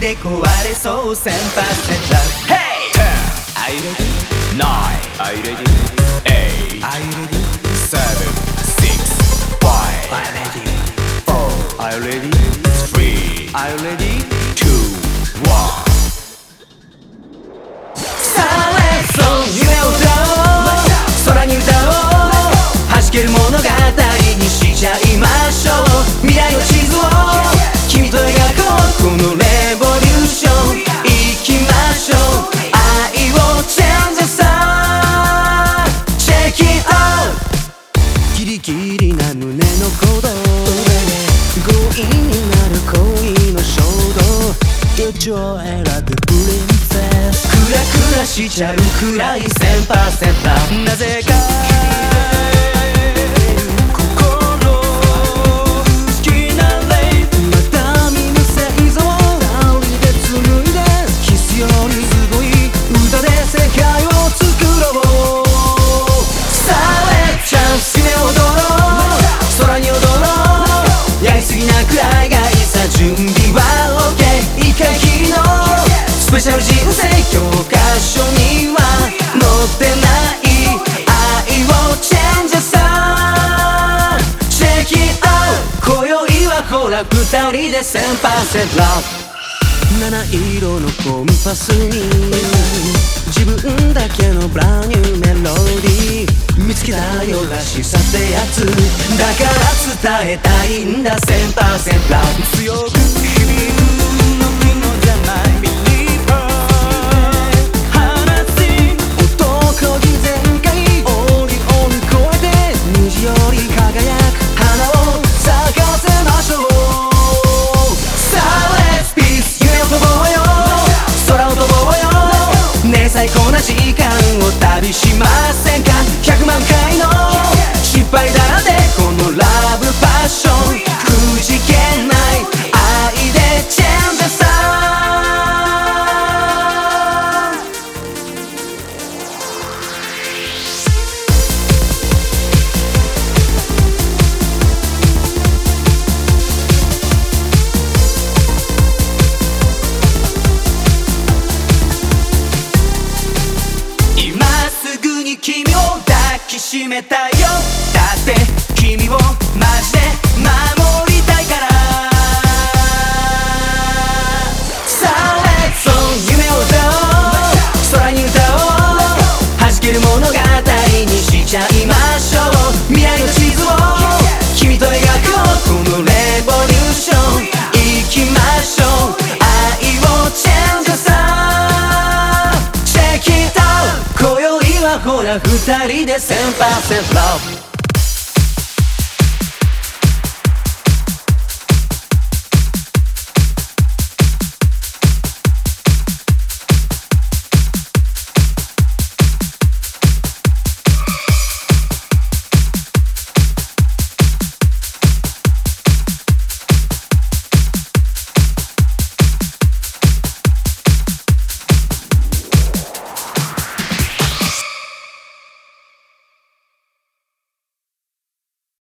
気で壊れそう先発で Love Hey! Ten I ready? Nine. I ready? Eight. I ready? Seven. Six. Five. I ready Four ready? Three. I ready? りな胸の鼓動強引になる恋の衝動一丁選ぶプリンセスクラクラしちゃうくらい1000%なぜかペシャル人生教科書には載ってない愛をチェンジさ Check it out 今宵はほら二人で1000%七色のコンパスに自分だけのブランニューメロディー。見つけたよらしさってやつ。だから伝えたいんだ。1000%強く冷たいほら二人で1000%